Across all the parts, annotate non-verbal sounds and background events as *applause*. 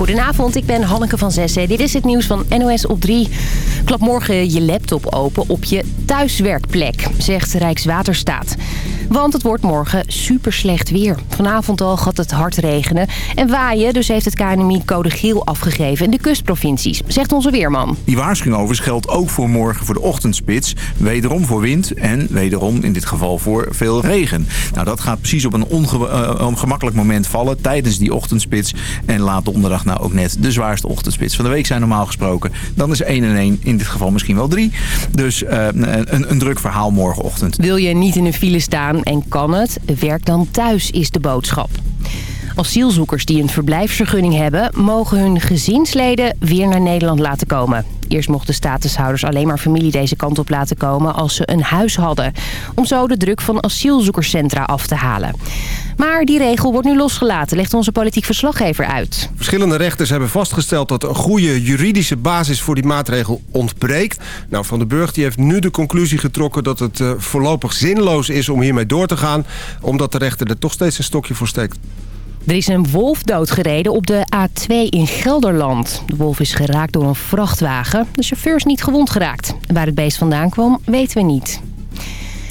Goedenavond, ik ben Hanneke van Zessen. Dit is het nieuws van NOS op 3. Klap morgen je laptop open op je thuiswerkplek, zegt Rijkswaterstaat. Want het wordt morgen super slecht weer. Vanavond al gaat het hard regenen en waaien. Dus heeft het KNMI code geel afgegeven in de kustprovincies, zegt onze weerman. Die waarschuwing overigens geldt ook voor morgen voor de ochtendspits. Wederom voor wind en wederom in dit geval voor veel regen. Nou, dat gaat precies op een ongemakkelijk moment vallen tijdens die ochtendspits. En laat donderdag nou ook net de zwaarste ochtendspits van de week zijn normaal gesproken. Dan is 1 en 1 in dit geval misschien wel 3. Dus uh, een, een druk verhaal morgenochtend. Wil je niet in een file staan en kan het? Werk dan thuis is de boodschap. Asielzoekers die een verblijfsvergunning hebben... mogen hun gezinsleden weer naar Nederland laten komen. Eerst mochten statushouders alleen maar familie deze kant op laten komen... als ze een huis hadden. Om zo de druk van asielzoekerscentra af te halen. Maar die regel wordt nu losgelaten, legt onze politiek verslaggever uit. Verschillende rechters hebben vastgesteld dat een goede juridische basis voor die maatregel ontbreekt. Nou, Van den Burg die heeft nu de conclusie getrokken dat het uh, voorlopig zinloos is om hiermee door te gaan. Omdat de rechter er toch steeds een stokje voor steekt. Er is een wolf doodgereden op de A2 in Gelderland. De wolf is geraakt door een vrachtwagen. De chauffeur is niet gewond geraakt. Waar het beest vandaan kwam, weten we niet.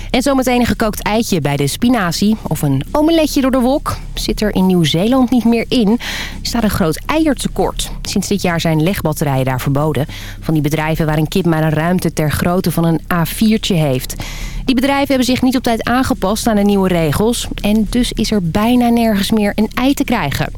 En zometeen een gekookt eitje bij de spinazie of een omeletje door de wok. Zit er in Nieuw-Zeeland niet meer in. Er staat een groot eiertekort. Sinds dit jaar zijn legbatterijen daar verboden. Van die bedrijven waar een kip maar een ruimte ter grootte van een A4'tje heeft. Die bedrijven hebben zich niet op tijd aangepast aan de nieuwe regels. En dus is er bijna nergens meer een ei te krijgen.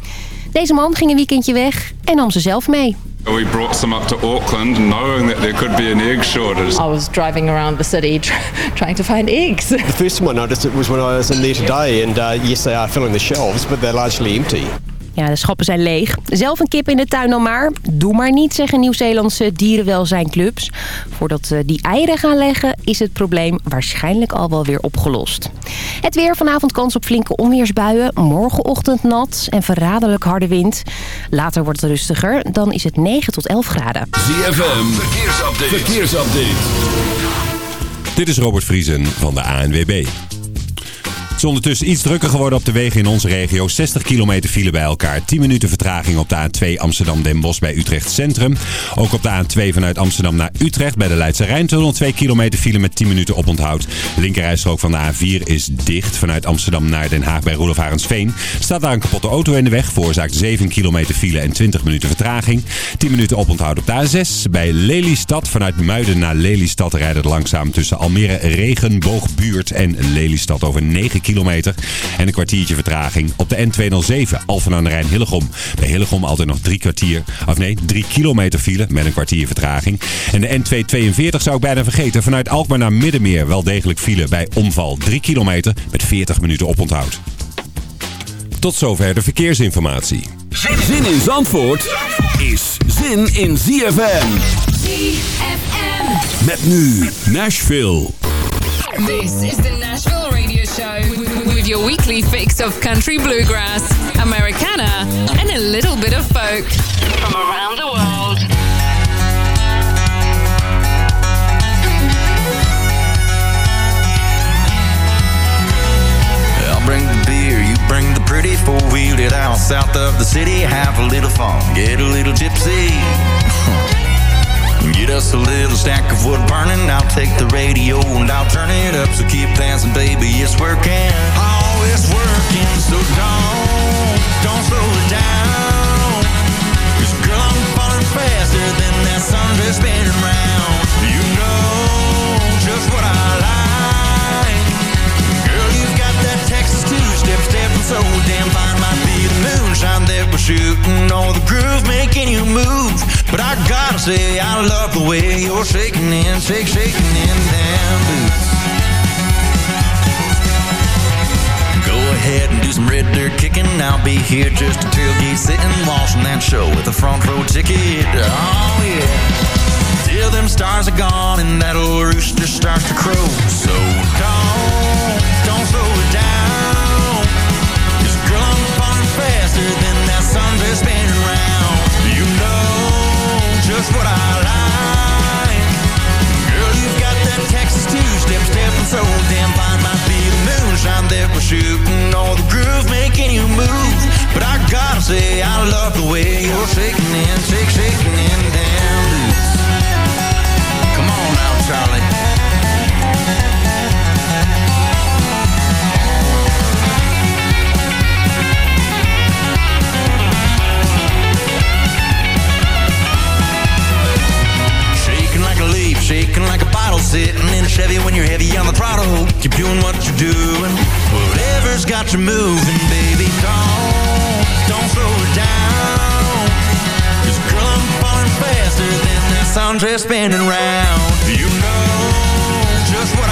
Deze man ging een weekendje weg en nam ze zelf mee. We brought some up to Auckland knowing that there could be an egg shortage. I was driving around the city *laughs* trying to find eggs. The first time I noticed it was when I was in there today and uh, yes they are filling the shelves but they're largely empty. Ja, de schappen zijn leeg. Zelf een kip in de tuin dan maar. Doe maar niet, zeggen Nieuw-Zeelandse dierenwelzijnclubs. Voordat die eieren gaan leggen is het probleem waarschijnlijk al wel weer opgelost. Het weer vanavond kans op flinke onweersbuien. Morgenochtend nat en verraderlijk harde wind. Later wordt het rustiger. Dan is het 9 tot 11 graden. ZFM, verkeersupdate. verkeersupdate. Dit is Robert Vriesen van de ANWB. Is ondertussen iets drukker geworden op de wegen in onze regio. 60 kilometer file bij elkaar. 10 minuten vertraging op de A2 Amsterdam-Den Bosch bij Utrecht Centrum. Ook op de A2 vanuit Amsterdam naar Utrecht bij de Leidse Rijntunnel. 2 kilometer file met 10 minuten oponthoud. De linkerrijstrook van de A4 is dicht. Vanuit Amsterdam naar Den Haag bij Roelof Arendsveen. Staat daar een kapotte auto in de weg. Veroorzaakt 7 kilometer file en 20 minuten vertraging. 10 minuten oponthoud op de A6. Bij Lelystad vanuit Muiden naar Lelystad rijdt het langzaam tussen Almere Regenboogbuurt en Lelystad over 9 kilometer kilometer en een kwartiertje vertraging. Op de N207 Alphen aan de Rijn Hillegom. Bij Hillegom altijd nog drie kwartier, of nee, drie kilometer file met een kwartier vertraging. En de N242 zou ik bijna vergeten. Vanuit Alkmaar naar Middenmeer wel degelijk file bij omval. 3 kilometer met 40 minuten oponthoud. Tot zover de verkeersinformatie. Zin in Zandvoort is zin in ZFM. ZFM. Met nu Nashville. This is the Nashville with your weekly fix of country bluegrass, Americana, and a little bit of folk from around the world. I'll bring the beer, you bring the pretty four-wheeled it out south of the city. Have a little fun, get a little gypsy. *laughs* Get us a little stack of wood burning. I'll take the radio and I'll turn it up. So keep dancing, baby, it's working. It's working. So don't, don't slow it down. Girl, I'm falling faster than that sundress spinning round. You know just what I like. Girl, you've got that Texas stepping so damn fine. Might be the moonshine that we're shooting or the groove making you move. But I gotta say, I love the way you're shaking and shake, shaking in damn boots. Ahead and do some red dirt kicking. I'll be here just a tailgate sitting, watching that show with a front row ticket. Oh yeah. Till them stars are gone and that old rooster starts to crow. So don't, don't slow it down. Cause girl, I'm faster than that sundress spinning round. You know just what I Two-step stepping so damn fine. Might be the moonshine that we're shooting or the groove making you move. But I gotta say, I love the way you're shaking and shake, shaking and damn boots. Come on now, Charlie. Shaking like a bottle, sitting in a Chevy when you're heavy on the throttle. Keep doing what you're doing. Whatever's got you moving, baby, don't, don't slow it down. Cause girl, I'm falling faster than that sundress spinning round. You know just what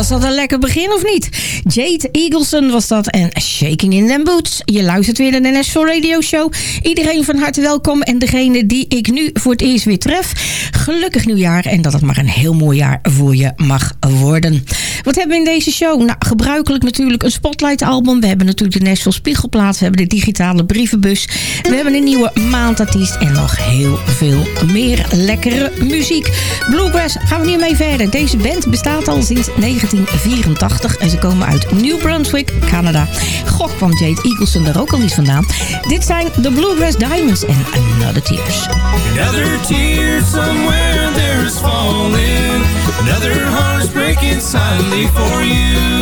was dat een lekker begin of niet? Jade Eagleson was dat en Shaking in Them Boots. Je luistert weer naar de Nashville Radio Show. Iedereen van harte welkom en degene die ik nu voor het eerst weer tref. Gelukkig nieuwjaar en dat het maar een heel mooi jaar voor je mag worden. Wat hebben we in deze show? Nou, gebruikelijk natuurlijk een Spotlight album. We hebben natuurlijk de Nashville Spiegelplaat. We hebben de digitale brievenbus. We hebben een nieuwe maandartiest en nog heel veel meer lekkere muziek. Bluegrass gaan we nu mee verder. Deze band bestaat al sinds 1984 en ze komen uit New Brunswick, Canada. Goh, kwam Jade Eagleson er ook al niet vandaan. Dit zijn de Bluegrass Diamonds en Another Tears. Another tear somewhere there's falling. Another heart's breaking silently for you.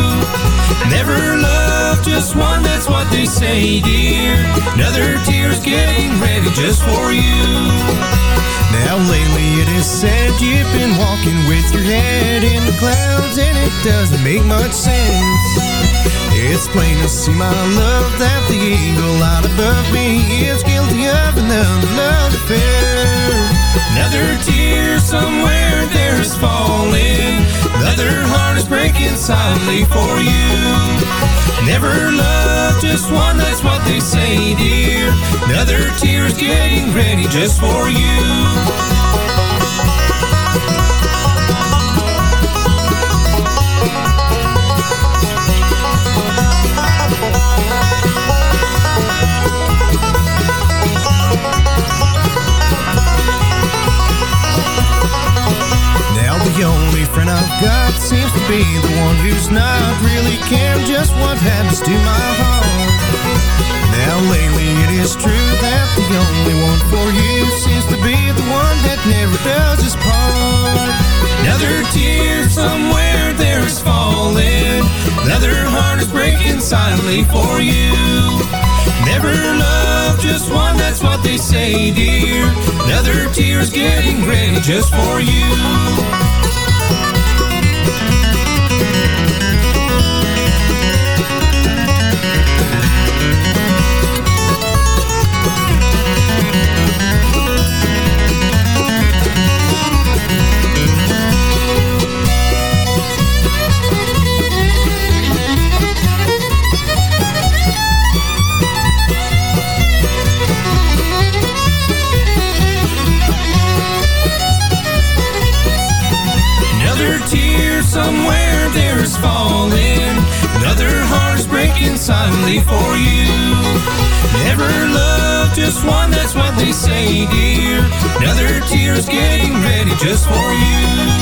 Never loved just one, that's what they say, dear. Another tear's getting ready just for you. Now lately it is said you've been walking with your head in the clouds and it doesn't make much sense. It's plain to see my love that the eagle out above me is guilty of another love affair. Another tear somewhere there's falling. Another heart is breaking silently for you. Never loved just one, that's what they say, dear. Another tear's getting ready just for you. Now only friend I've got seems to be the one who's not really caring just what happens to my heart. Now lately it is true that the only one for you seems to be the one that never does his part. Another tear somewhere there is falling. Another heart is breaking silently for you. Never loved just one, that's what they say, dear. Another tear's getting ready just for you. Silently for you. Never loved just one, that's what they say, dear. Another tear's getting ready just for you.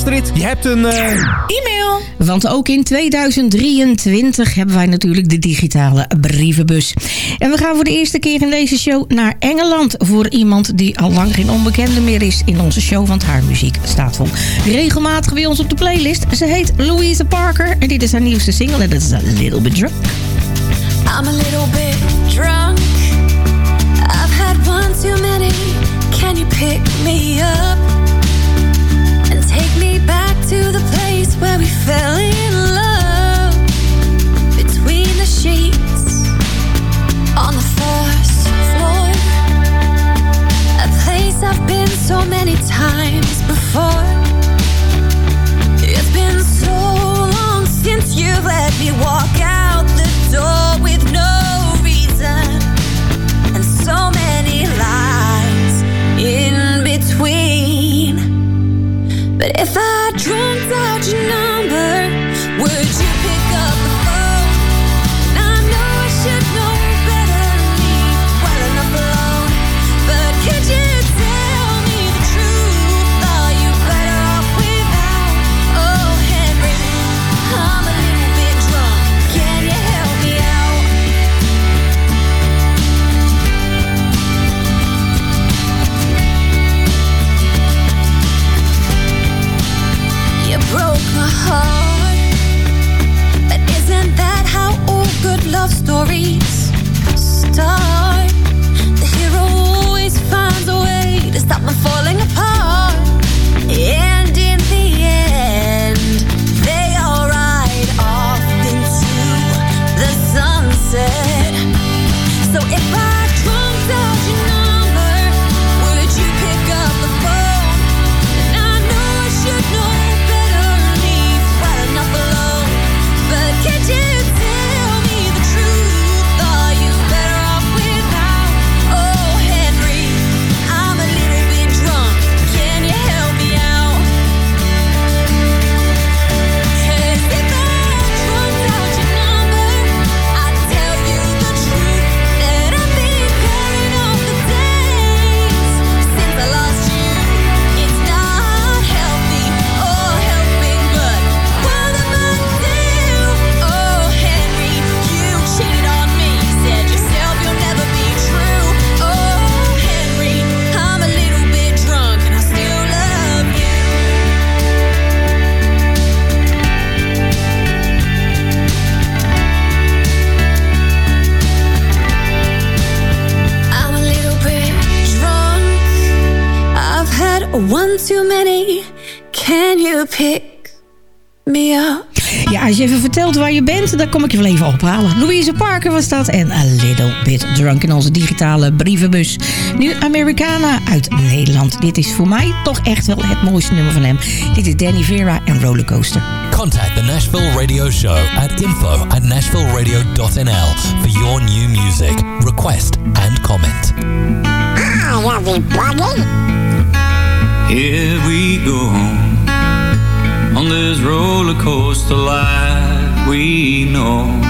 Astrid, je hebt een... eh, E-mail. Want ook in 2023 hebben wij natuurlijk de digitale brievenbus. En we gaan voor de eerste keer in deze show naar Engeland... voor iemand die al lang geen onbekende meer is in onze show... want haar muziek staat wel regelmatig bij ons op de playlist. Ze heet Louise Parker en dit is haar nieuwste single... en dat is A Little Bit Drunk. I'm a little bit drunk. I've had one too many. Can you pick me up and take me to the place where we fell in love. Between the sheets On the first floor. A place I've been so many times before. It's been so long since you let me walk out the door. you know Louise Parker was dat en A Little Bit Drunk in onze digitale brievenbus. Nu Americana uit Nederland. Dit is voor mij toch echt wel het mooiste nummer van hem. Dit is Danny Vera en Rollercoaster. Contact the Nashville Radio Show at info at nashvilleradio.nl for your new music, request and comment. Hi everybody! Here we go on this roller coaster life we know.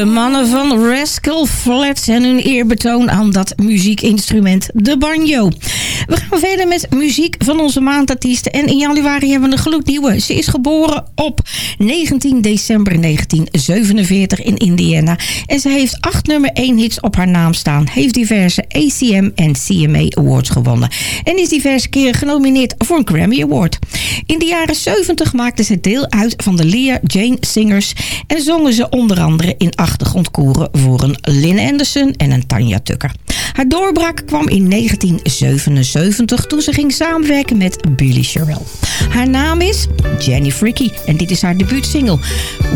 De mannen van Rascal Flats en hun eerbetoon aan dat muziekinstrument, de banjo. We gaan verder met muziek van onze maandartiesten. En in januari hebben we een gloednieuwe. Ze is geboren op 19 december 1947 in Indiana. En ze heeft acht nummer 1 hits op haar naam staan. Heeft diverse ACM en CMA Awards gewonnen. En is diverse keren genomineerd voor een Grammy Award. In de jaren 70 maakte ze deel uit van de Leah Jane Singers. En zongen ze onder andere in achtergrondkoren voor een Lynn Anderson en een Tanya Tucker. Haar doorbraak kwam in 1977 toen ze ging samenwerken met Billy Sherrill. Haar naam is Jenny Fricky en dit is haar debuutsingle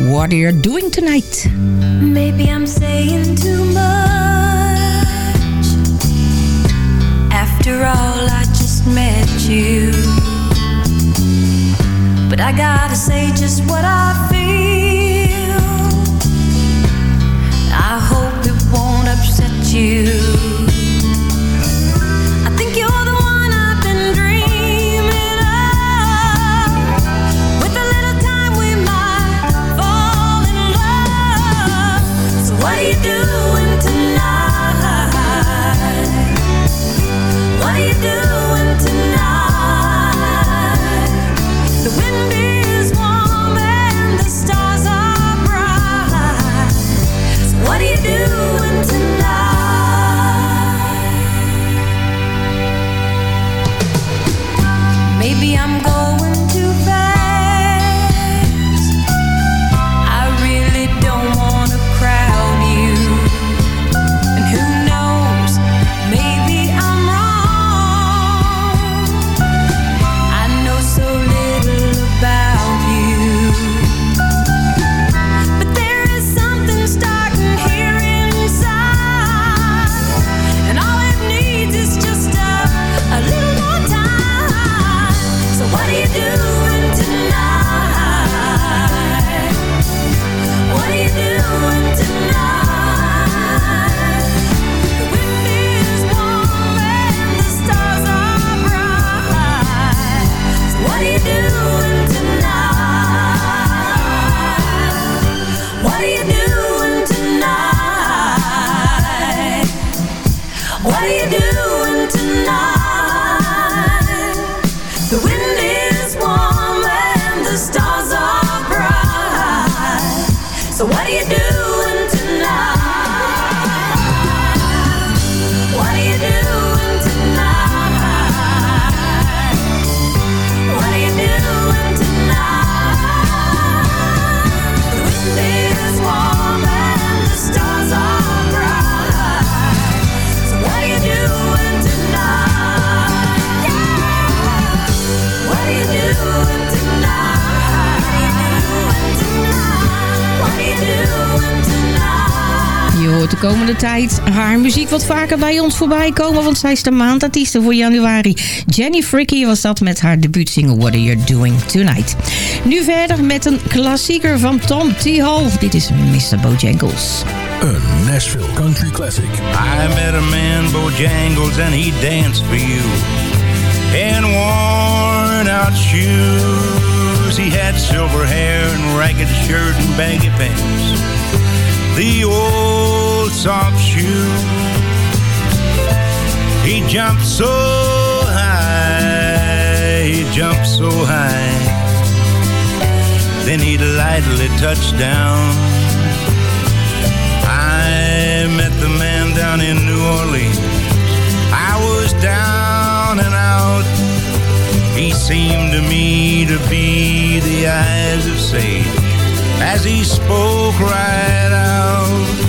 What Are You Doing Tonight? Maybe I'm saying too much. After all, I just met you. But I gotta say just what I feel. I hope it won't upset you. What are you doing haar muziek wat vaker bij ons voorbij komen. Want zij is de maandartieste voor januari. Jenny Fricky was dat met haar debuutsingle What Are You Doing Tonight. Nu verder met een klassieker van Tom T. Hall. Dit is Mr. Bojangles. Een Nashville Country Classic. I met a man, Bojangles, and he danced for you. In worn out shoes, he had silver hair and ragged shirt and baggy pants. The old soft shoe. He jumped so high, he jumped so high. Then he lightly touched down. I met the man down in New Orleans. I was down and out. He seemed to me to be the eyes of sage as he spoke right out.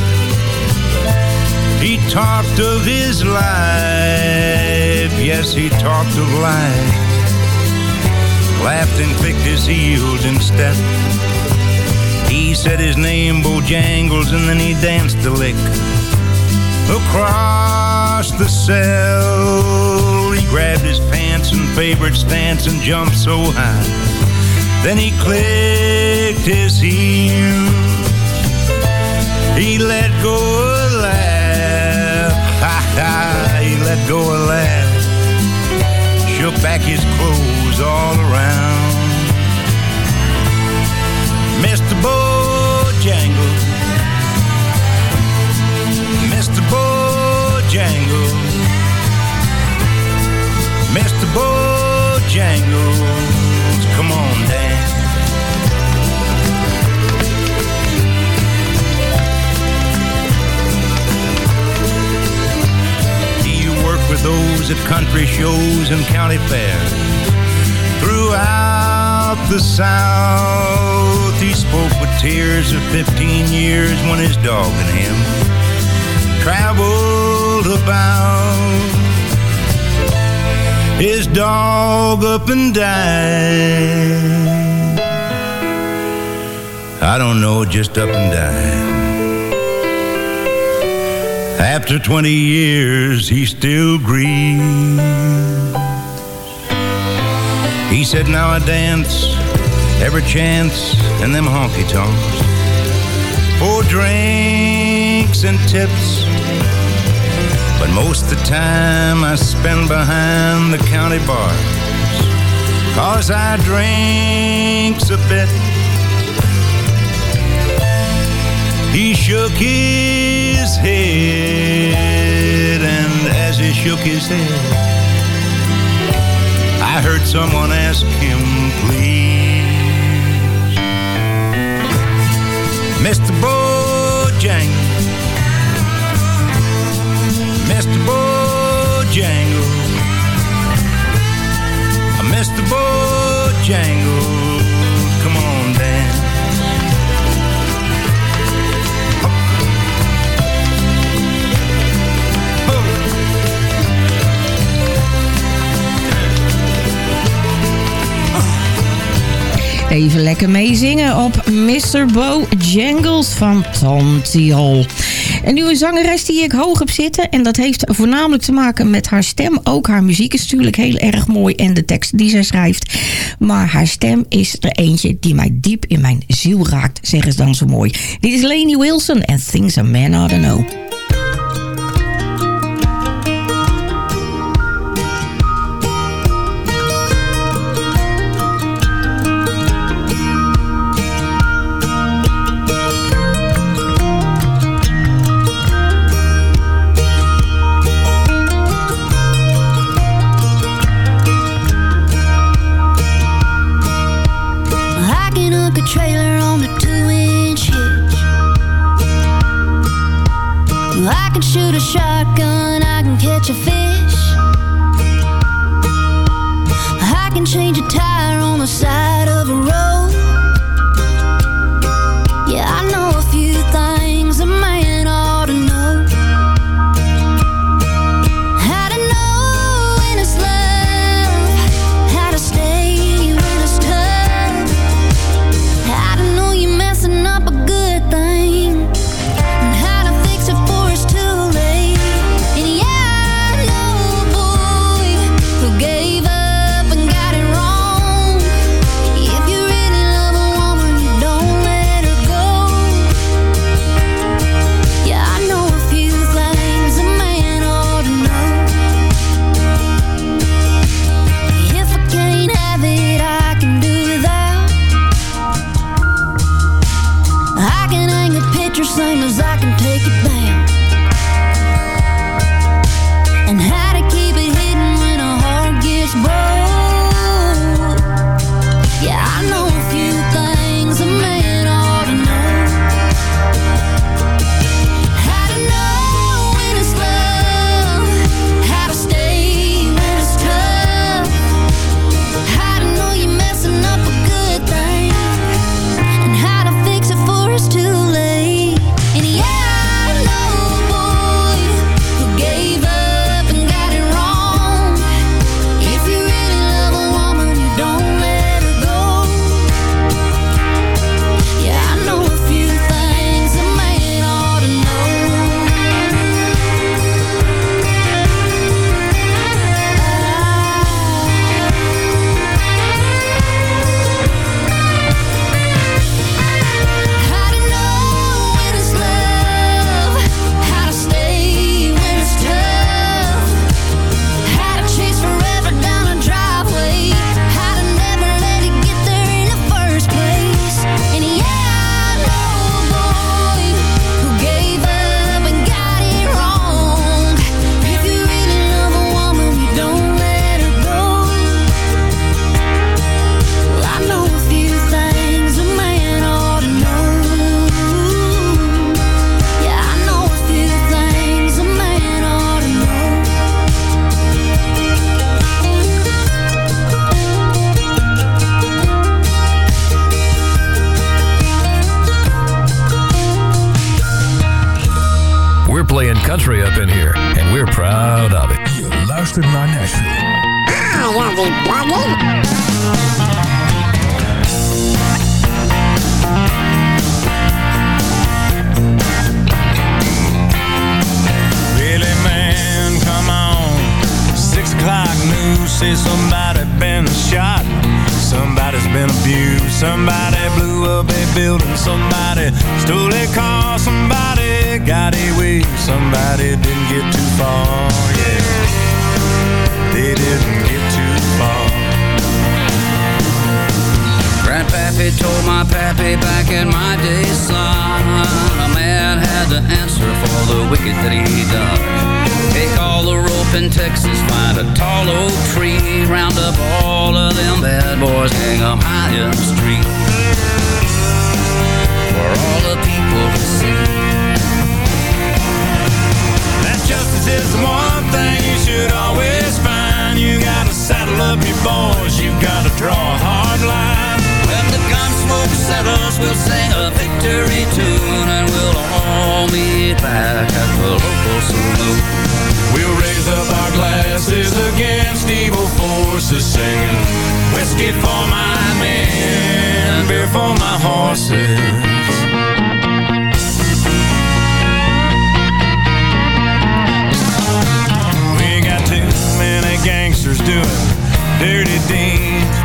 He talked of his life, yes, he talked of life. Laughed and clicked his heels in step. He said his name, Bojangles, and then he danced a lick across the cell. He grabbed his pants and favorite stance and jumped so high. Then he clicked his heels. He let go. Ha, he let go a laugh. Shook back his clothes all around. Mr. Bojangles. Mr. Bojangles. Mr. Bojangles. Come on, dance. At country shows and county fairs. Throughout the South, he spoke with tears of 15 years when his dog and him traveled about. His dog up and died. I don't know, just up and died. After 20 years, he still grieves. He said, Now I dance every chance in them honky tonks for drinks and tips. But most of the time I spend behind the county bars. Cause I drinks a bit. He shook his head, and as he shook his head, I heard someone ask him, please. Mr. Bojangles, Mr. Bojangles, Mr. Bojangles, Even lekker meezingen op Mr. Bojangles van Tom T. Hall. Een nieuwe zangeres die ik hoog heb zitten. En dat heeft voornamelijk te maken met haar stem. Ook haar muziek is natuurlijk heel erg mooi. En de tekst die zij schrijft. Maar haar stem is er eentje die mij diep in mijn ziel raakt. Zeggen ze dan zo mooi. Dit is Lainey Wilson en Things a Man Ought to Know. O'clock news says somebody been shot. Somebody's been abused. Somebody blew up a building. Somebody stole a car. Somebody got away. Somebody didn't get too far. Yeah, they didn't get Grandpappy told my pappy back in my day, son, a man had to answer for the wicked that he done. Take all the rope in Texas, find a tall oak tree, round up all of them bad boys, hang 'em high in the street. For all the people to see. That justice is the one thing you should always find. You gotta saddle up your boys, you gotta draw a hard line. When smoke settles, we'll sing a victory tune and we'll all meet back at the local saloon. We'll raise up our glasses against evil forces, singing whiskey for my men, beer for my horses. We got too many gangsters doing dirty deeds.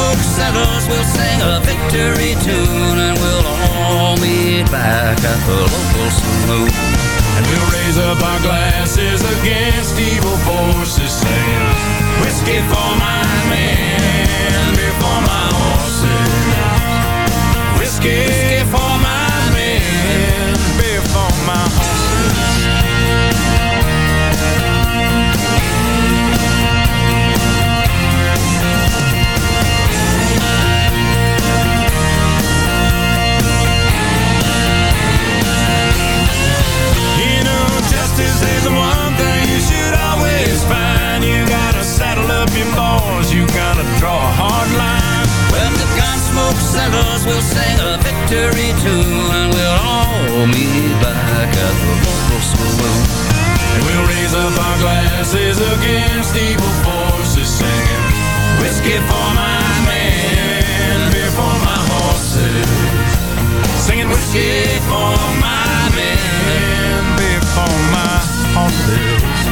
Smoke settles, we'll sing a victory tune and we'll all meet back at the local saloon. And we'll raise up our glasses against evil forces, saying, Whiskey for my men, beer for my horses. Whiskey we'll sing a victory tune and we'll all meet back at the local saloon. And we'll raise up our glasses against evil forces, singing whiskey for my men, beer for my horses. Singing whiskey for my men, beer for my horses.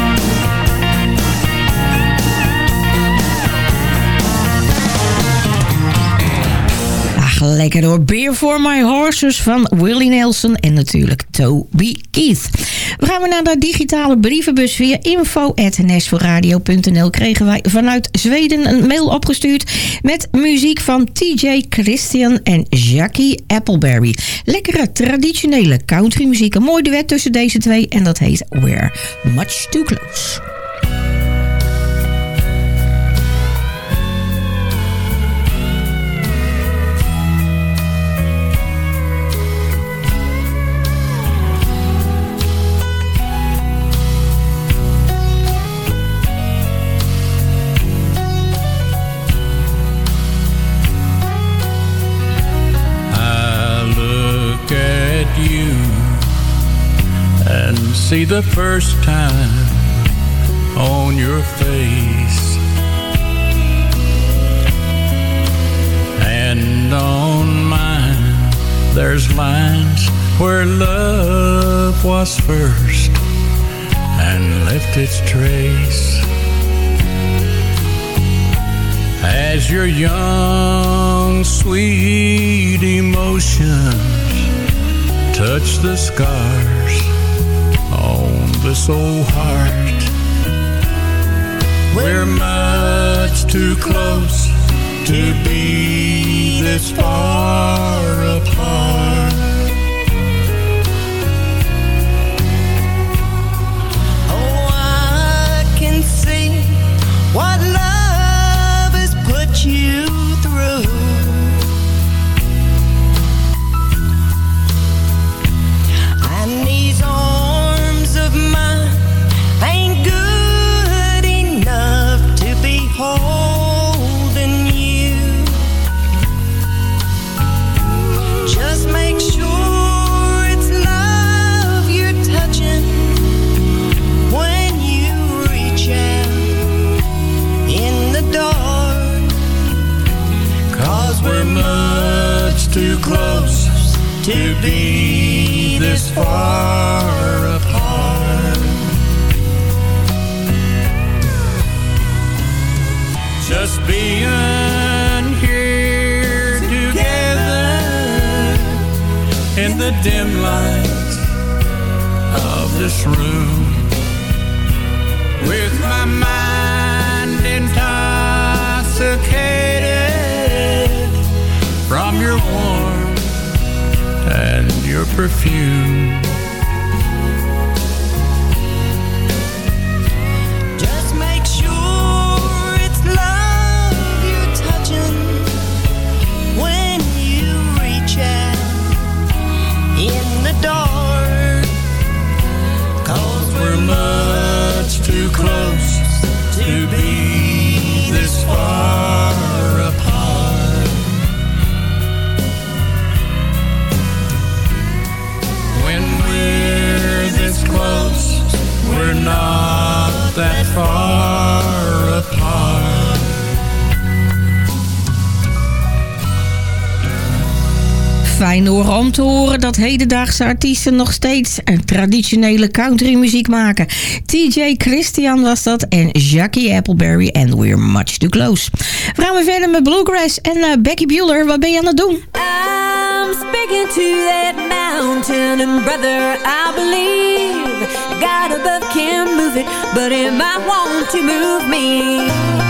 Lekker door. Beer for My Horses van Willie Nelson en natuurlijk Toby Keith. We gaan we naar de digitale brievenbus via info.nashvilleradio.nl kregen wij vanuit Zweden een mail opgestuurd met muziek van TJ Christian en Jackie Appleberry. Lekkere traditionele countrymuziek. Een mooi duet tussen deze twee en dat heet We're Much Too Close. See the first time on your face. And on mine, there's lines where love was first and left its trace. As your young, sweet emotions touch the scars this old heart. We're much too close to be this far apart. Far apart. Just being here together in the dim light of this room with my mind intoxicated from your warmth Cause we're much too close to be this far not that far apart. Fijn hoor om te horen dat hedendaagse artiesten nog steeds een traditionele countrymuziek maken. TJ Christian was dat en Jackie Appleberry en We're Much Too Close. We gaan weer verder met Bluegrass en eh, Becky Bueller. Wat ben je aan het doen? I'm speaking to that mountain, and brother, I believe God above can move it, but it I want to move me.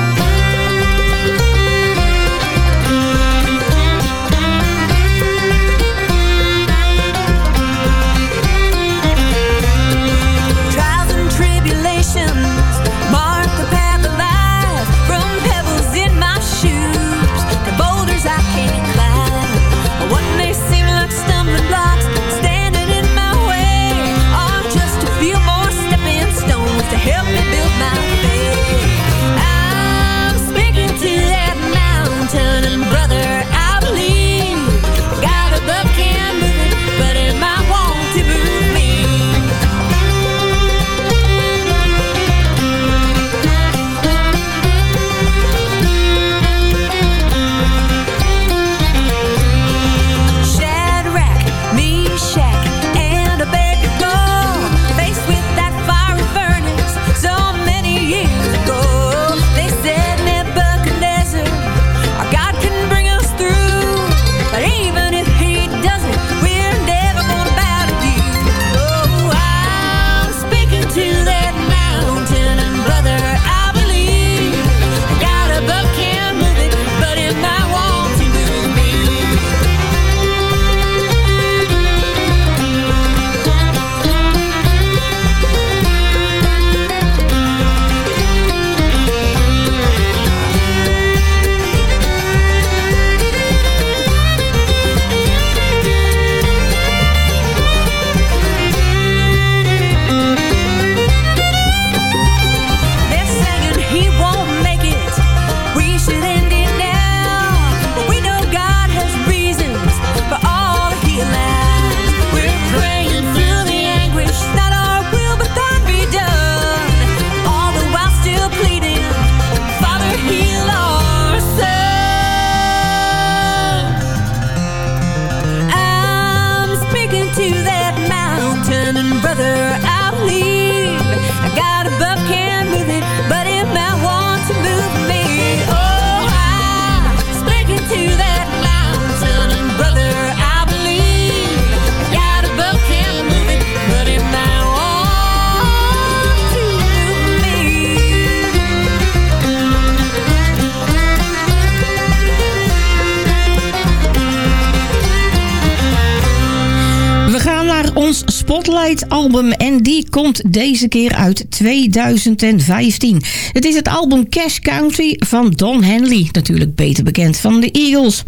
Album en die komt deze keer uit 2015. Het is het album Cash Country van Don Henley, natuurlijk beter bekend van de Eagles.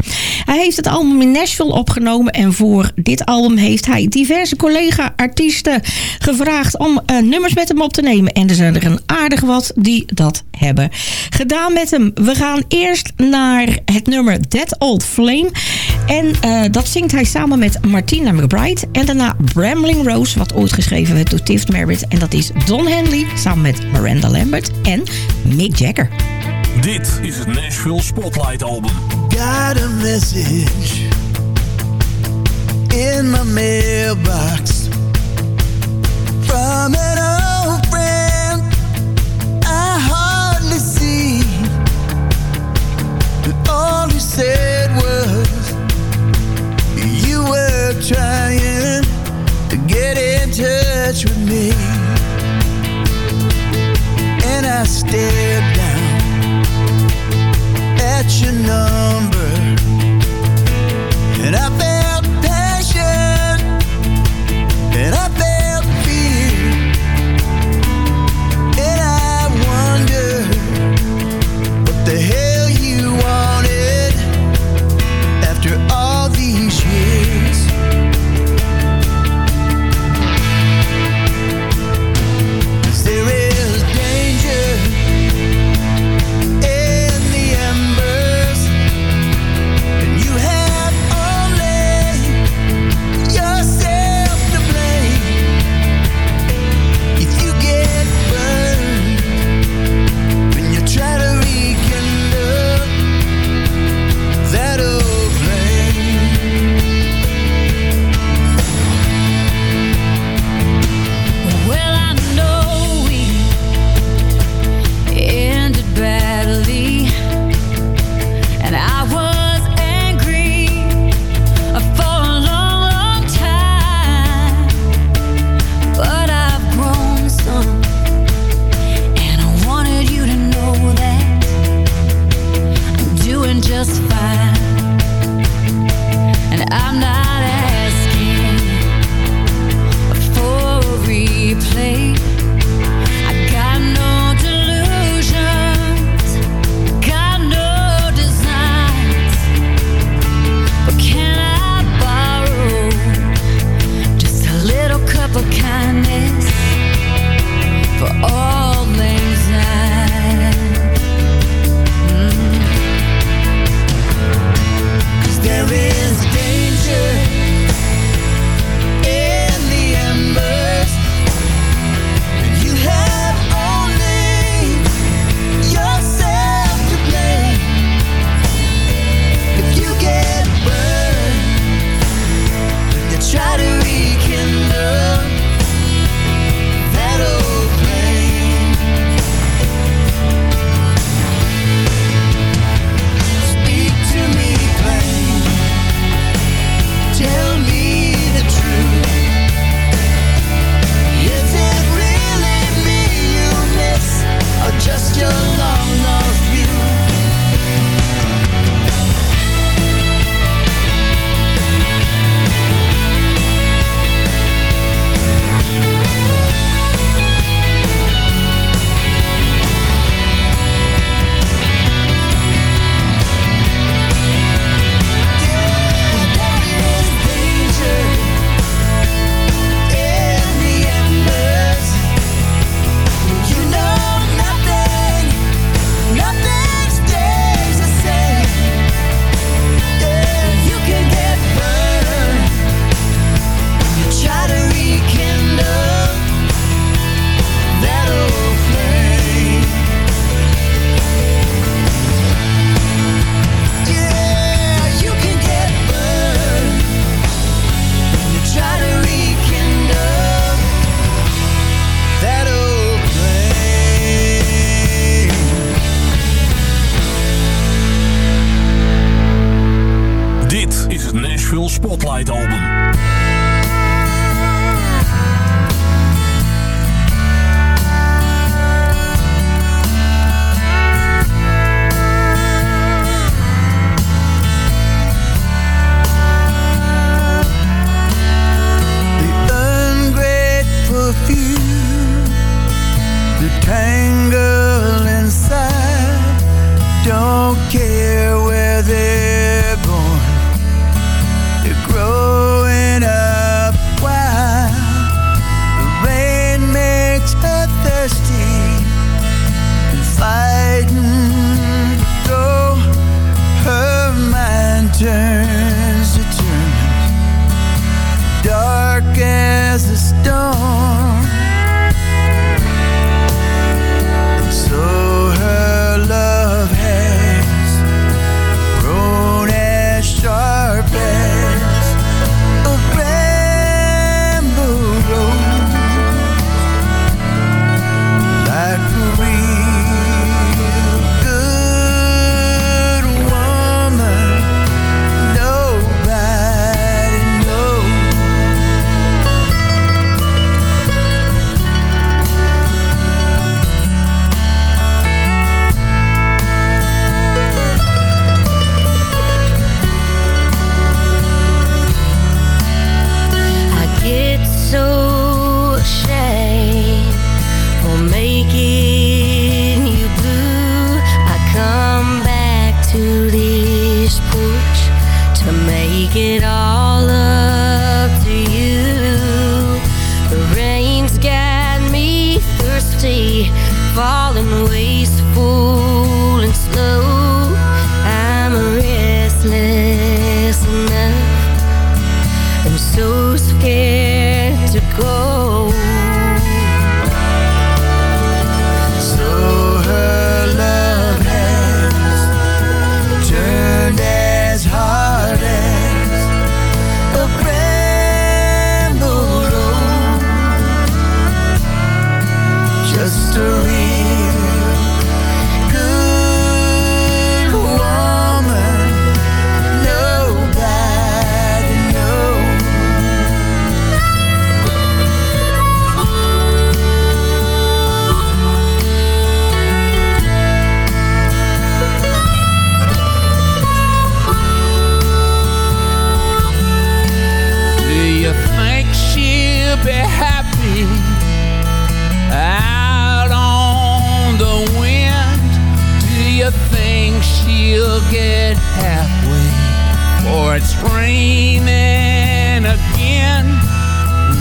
Hij heeft het album in Nashville opgenomen en voor dit album heeft hij diverse collega-artiesten gevraagd om uh, nummers met hem op te nemen. En er zijn er een aardig wat die dat hebben gedaan met hem. We gaan eerst naar het nummer That Old Flame. En uh, dat zingt hij samen met Martina McBride. En daarna Bramling Rose, wat ooit geschreven werd door Tift Merritt. En dat is Don Henley samen met Miranda Lambert en Mick Jagger. Dit is het Nashville Spotlight album. Got a message in my mailbox from an old friend I hardly see. But all he said was, You were trying touch with me. And I stared down at your number, and I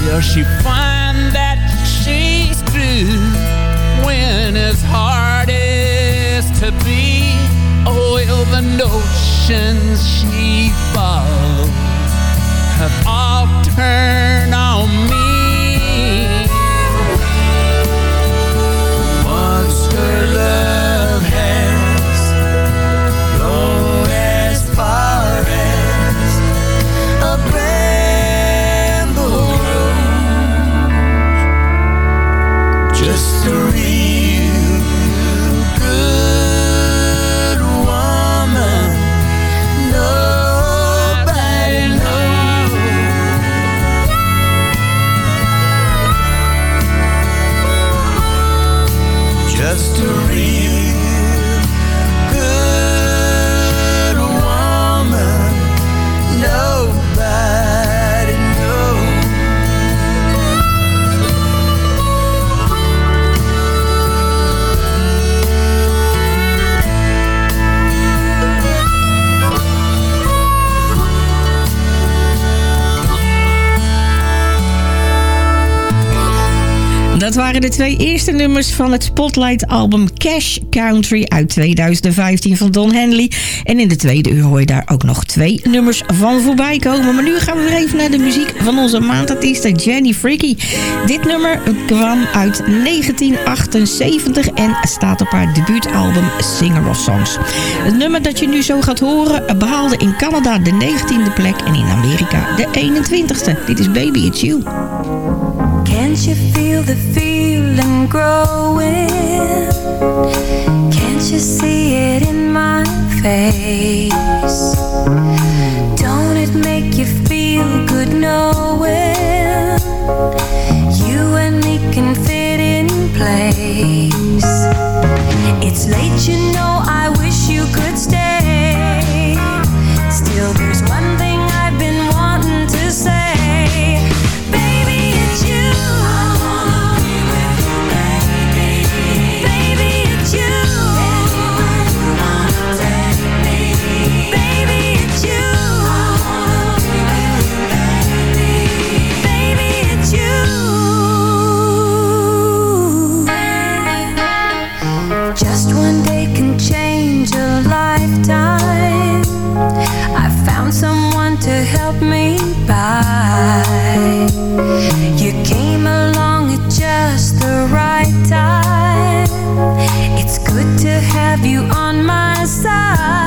Will she find that she's true when it's hardest to be? Oh, or will the notions she follows have all turned de twee eerste nummers van het Spotlight-album Cash Country uit 2015 van Don Henley. En in de tweede uur hoor je daar ook nog twee nummers van voorbij komen. Maar nu gaan we weer even naar de muziek van onze maandartieste Jenny Fricky. Dit nummer kwam uit 1978 en staat op haar debuutalbum Singer of Songs. Het nummer dat je nu zo gaat horen behaalde in Canada de 19e plek en in Amerika de 21e. Dit is Baby It's You. You feel the growing? Can't you see it in my face? Don't it make you feel good knowing you and me can fit in place? It's late, you know, I wish you could stay. Still, have you on my side.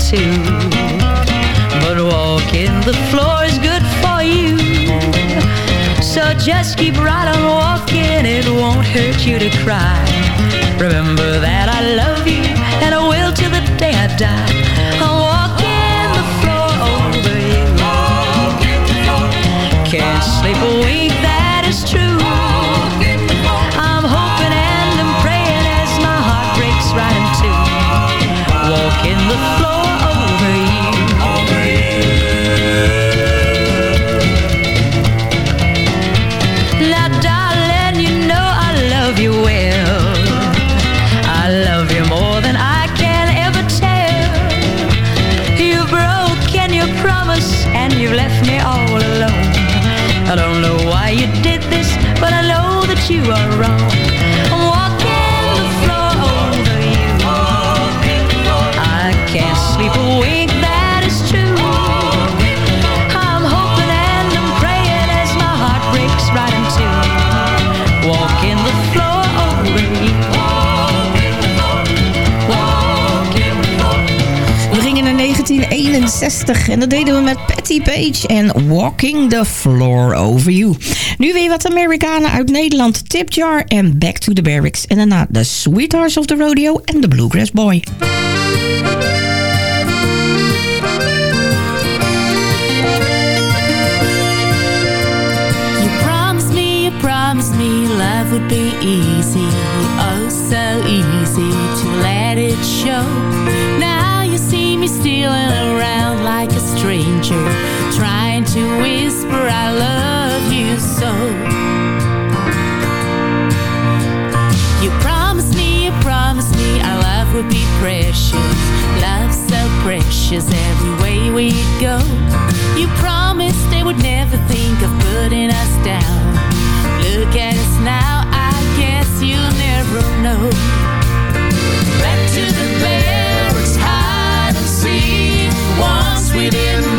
Too. But walking the floor is good for you. So just keep right on walking, it won't hurt you to cry. Remember that I love you, and I will till the day I die. 1961 en dat deden we met Patty Page en Walking the Floor Over You. Nu weer wat Amerikanen uit Nederland, Tip Jar en Back to the Barracks. En daarna The Sweethearts of the Rodeo en The Bluegrass Boy. You promised me, you promised me love would be easy. Oh, so easy to let it show. Now you see me stealing around a stranger, trying to whisper, I love you so. You promised me, you promised me our love would be precious. Love so precious every way we go. You promised they would never think of putting us down. Look at us now, I guess you'll never know. Back to the barracks, hide and seek. Once we didn't